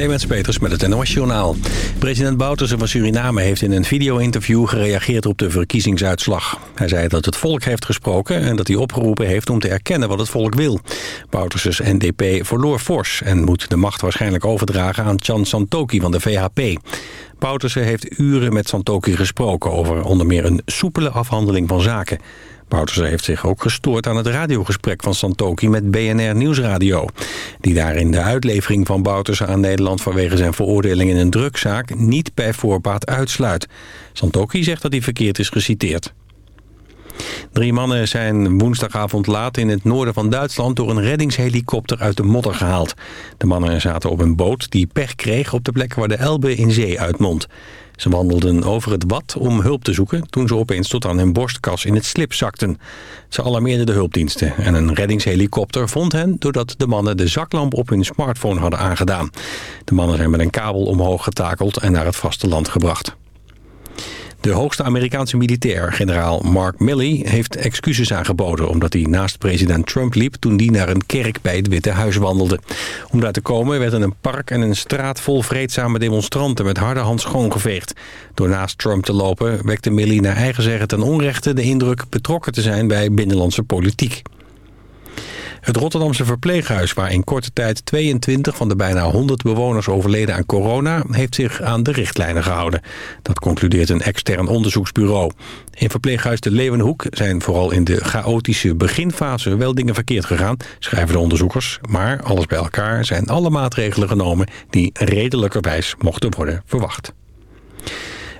Clemens Peters met het NOS Journaal. President Bouterse van Suriname heeft in een video-interview gereageerd op de verkiezingsuitslag. Hij zei dat het volk heeft gesproken en dat hij opgeroepen heeft om te erkennen wat het volk wil. Bouterses NDP verloor fors en moet de macht waarschijnlijk overdragen aan Chan Santoki van de VHP. Bouterse heeft uren met Santoki gesproken over onder meer een soepele afhandeling van zaken. Bouterse heeft zich ook gestoord aan het radiogesprek van Santoki met BNR Nieuwsradio. Die daarin de uitlevering van Bouterse aan Nederland vanwege zijn veroordeling in een drugzaak niet bij voorbaat uitsluit. Santoki zegt dat hij verkeerd is geciteerd. Drie mannen zijn woensdagavond laat in het noorden van Duitsland... door een reddingshelikopter uit de modder gehaald. De mannen zaten op een boot die pech kreeg op de plek waar de Elbe in zee uitmondt. Ze wandelden over het wad om hulp te zoeken... toen ze opeens tot aan hun borstkas in het slip zakten. Ze alarmeerden de hulpdiensten en een reddingshelikopter vond hen... doordat de mannen de zaklamp op hun smartphone hadden aangedaan. De mannen zijn met een kabel omhoog getakeld en naar het vasteland gebracht. De hoogste Amerikaanse militair, generaal Mark Milley, heeft excuses aangeboden... omdat hij naast president Trump liep toen die naar een kerk bij het Witte Huis wandelde. Om daar te komen werden een park en een straat vol vreedzame demonstranten... met harde hand schoongeveegd. Door naast Trump te lopen wekte Milley naar eigen zeggen ten onrechte... de indruk betrokken te zijn bij binnenlandse politiek. Het Rotterdamse verpleeghuis, waar in korte tijd 22 van de bijna 100 bewoners overleden aan corona, heeft zich aan de richtlijnen gehouden. Dat concludeert een extern onderzoeksbureau. In verpleeghuis de Leeuwenhoek zijn vooral in de chaotische beginfase wel dingen verkeerd gegaan, schrijven de onderzoekers. Maar alles bij elkaar zijn alle maatregelen genomen die redelijkerwijs mochten worden verwacht.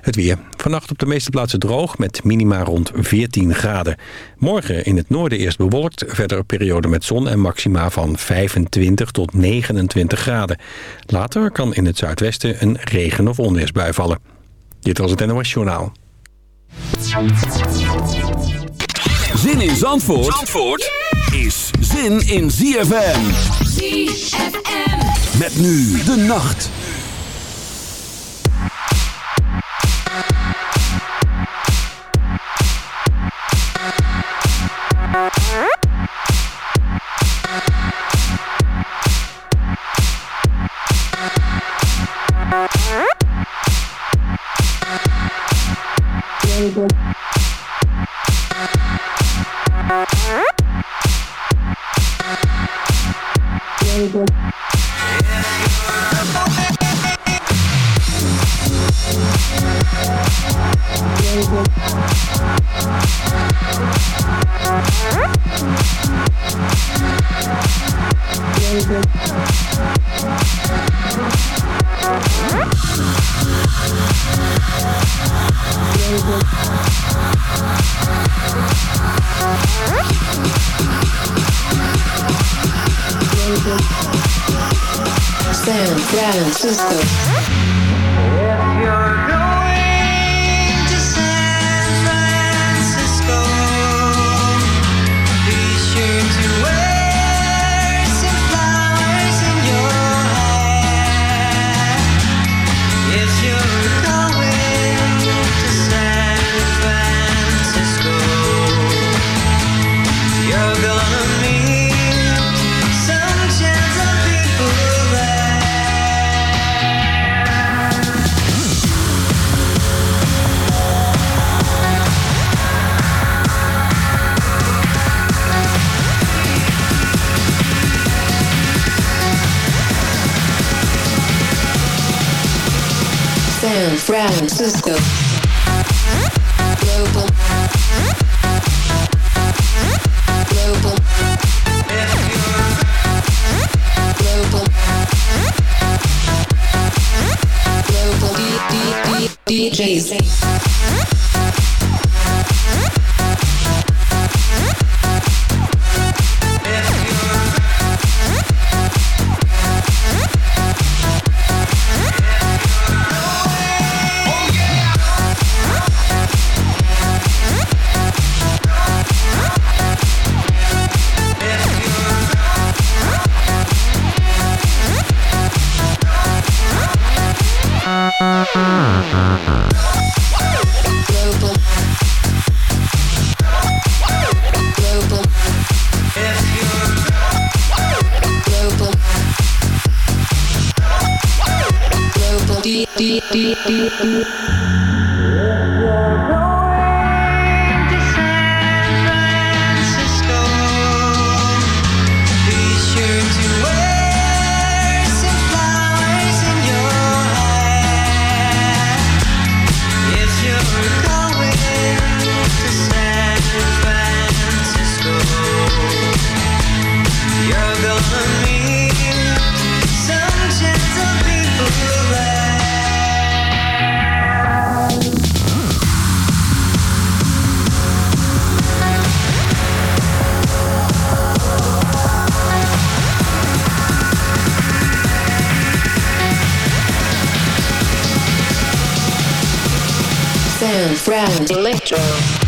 Het weer. Vannacht op de meeste plaatsen droog met minima rond 14 graden. Morgen in het noorden eerst bewolkt. Verder een periode met zon en maxima van 25 tot 29 graden. Later kan in het zuidwesten een regen- of onweersbui vallen. Dit was het NOS Journaal. Zin in Zandvoort, Zandvoort is zin in ZFM. ZFM. Met nu de nacht. San Francisco. Francisco. Frown Electro.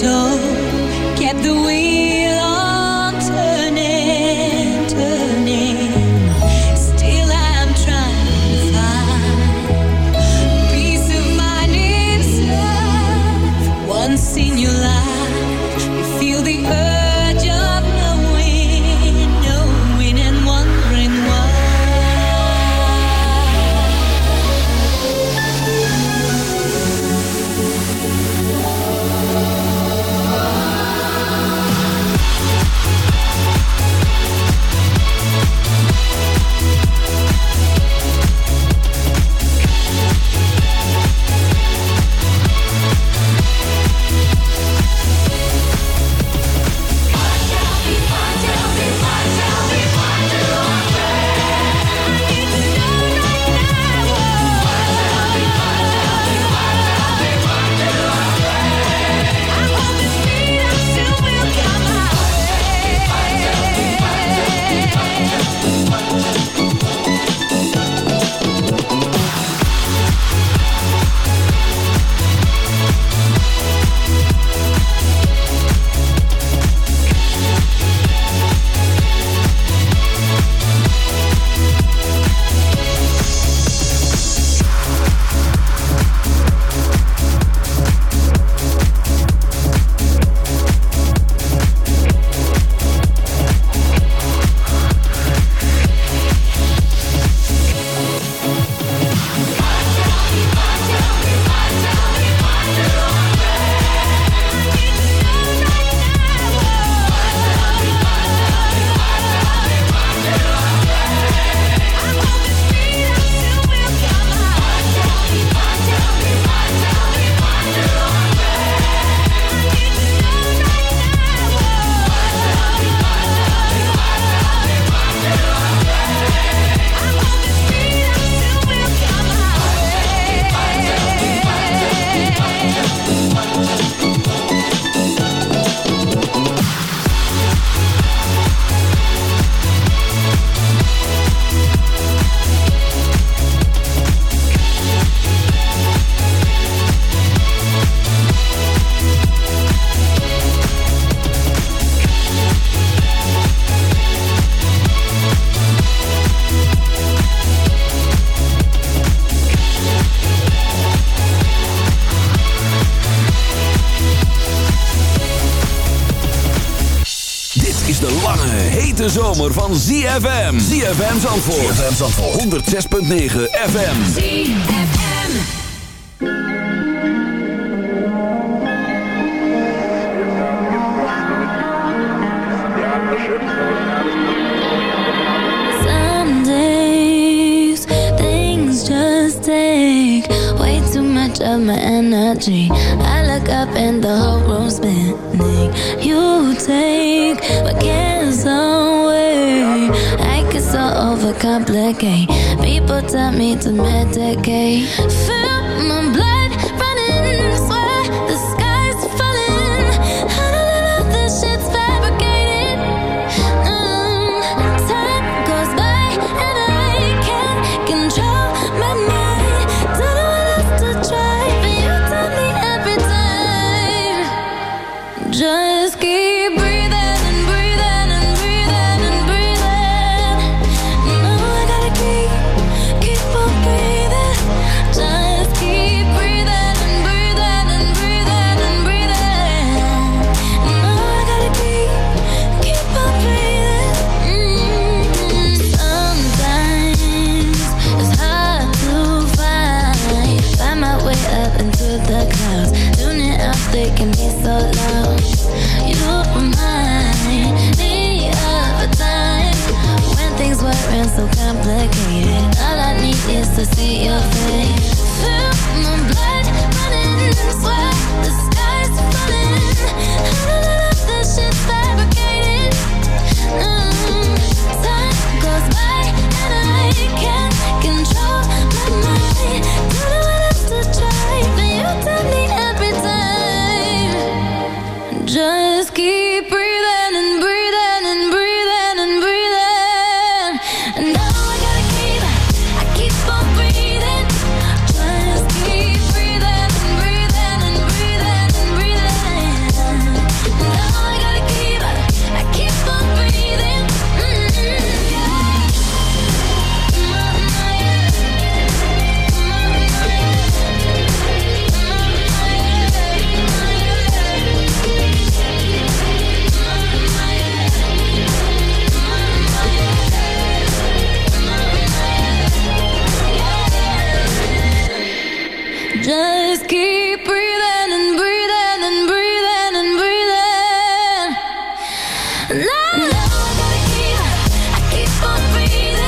told van ZFM. ZFM Zandvoort. ZFM Zandvoort. 106.9 FM. ZFM. Some days, things just take way too much of my energy. I look up and the whole room's spinning. You take complicate. People tell me to medicate. Feel Now I gotta keep, I keep on breathing.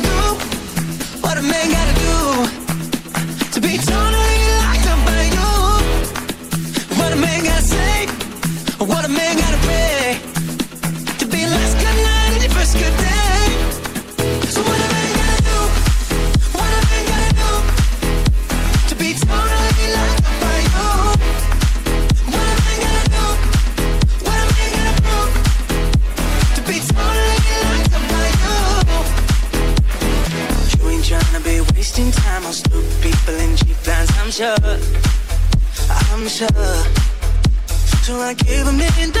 danger. So I gave him in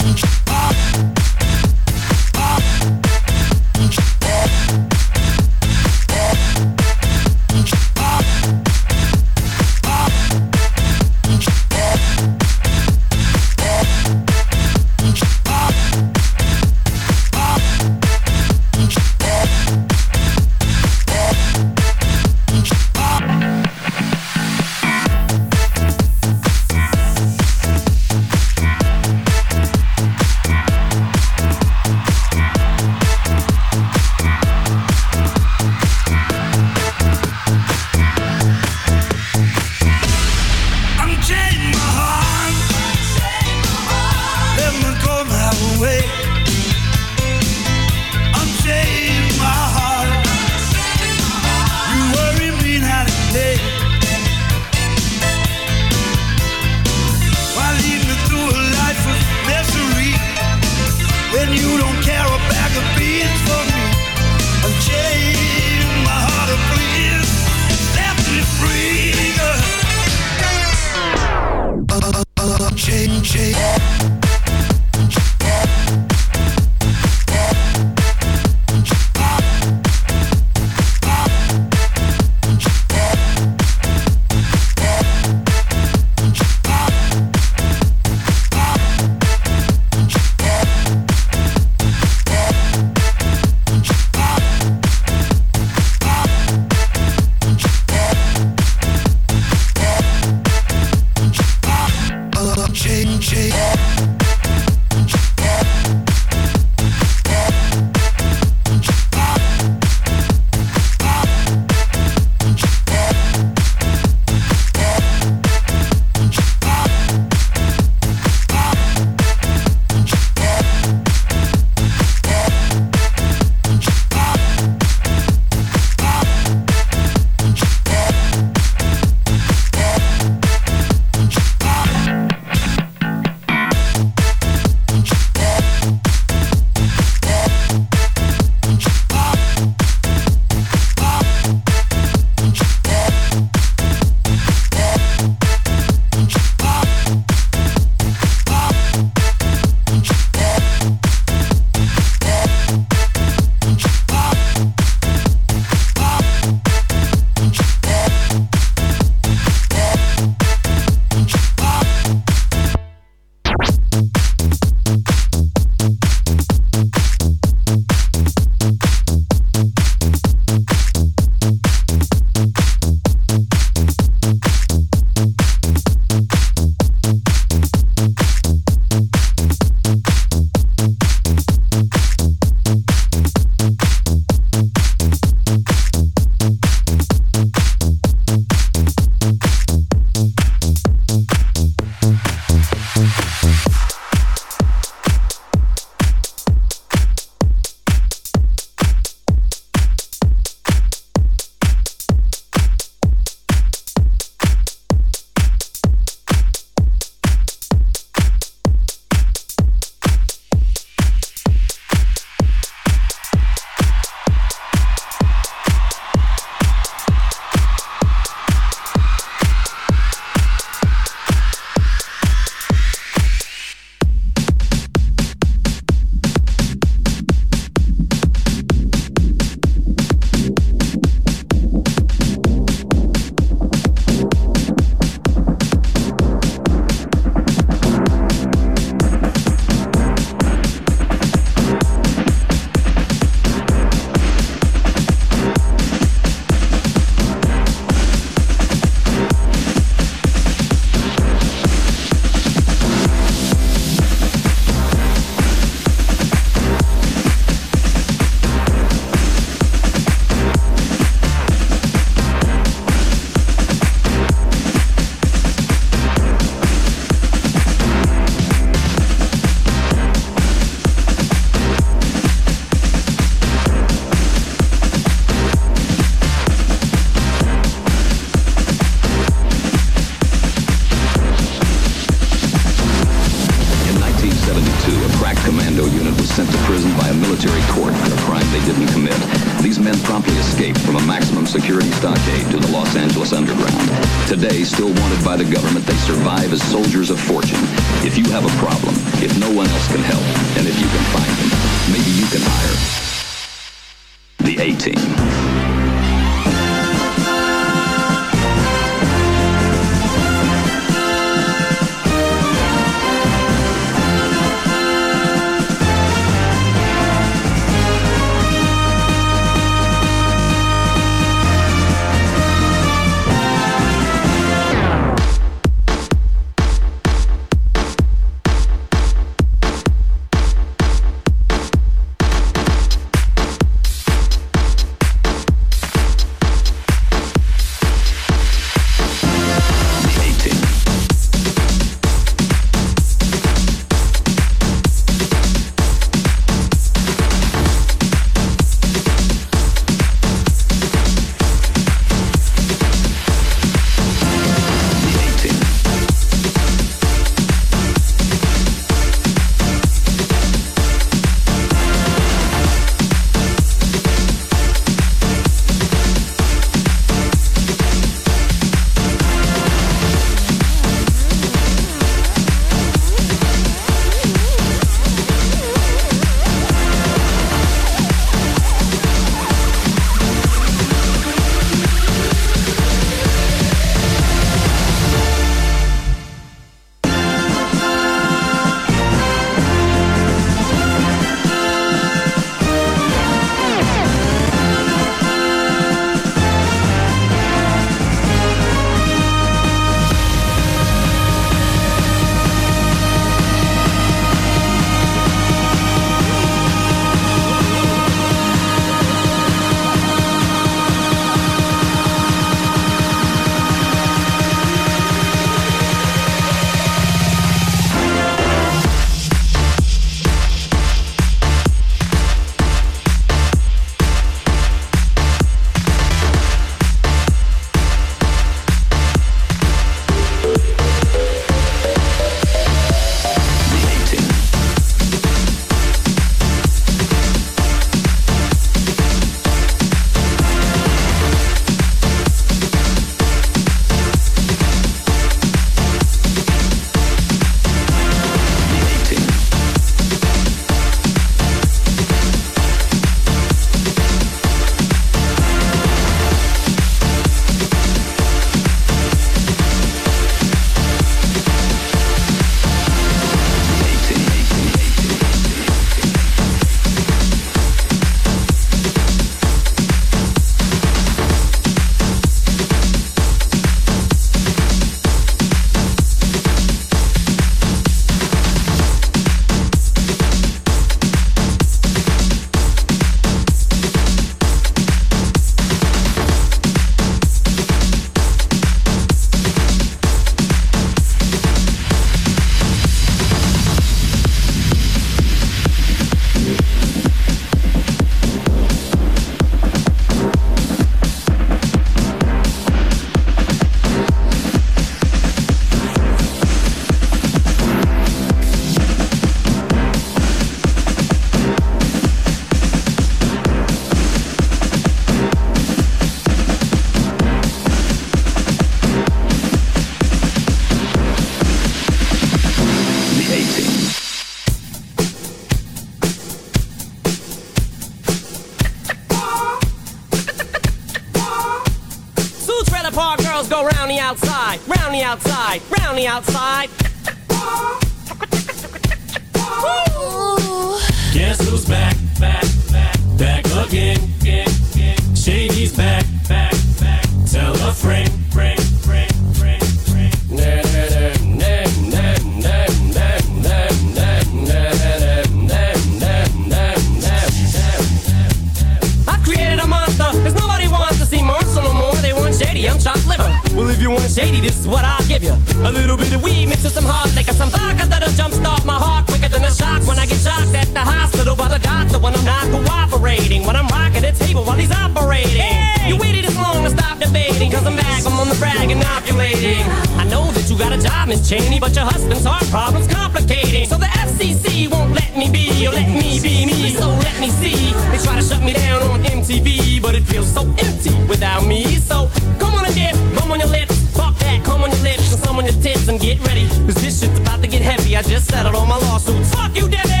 operating. Hey. You waited this long to stop debating, cause I'm back, I'm on the brag inoculating. I know that you got a job, Miss Cheney, but your husband's heart problem's complicating. So the FCC won't let me be, or let me be me, so let me see. They try to shut me down on MTV, but it feels so empty without me. So come on and dip, come on your lips. Fuck that, come on your lips and some on your tits and get ready. Cause this shit's about to get heavy. I just settled all my lawsuits. Fuck you, Debbie!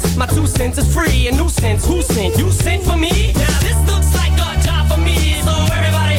sense. My two cents is free, a new sense. Who sent? You sent for me? Now this looks like a job for me. So everybody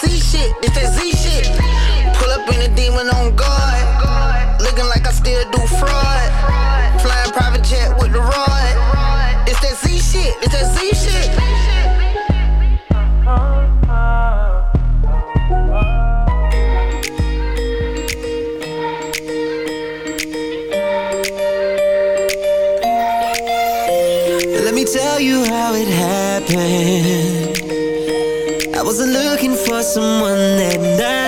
Z shit. It's that Z shit. Pull up in a demon on guard. Looking like I still do fraud. Flying private jet with the rod. It's that Z shit. It's that Z shit. Let me tell you how it happened. Wasn't looking for someone that night.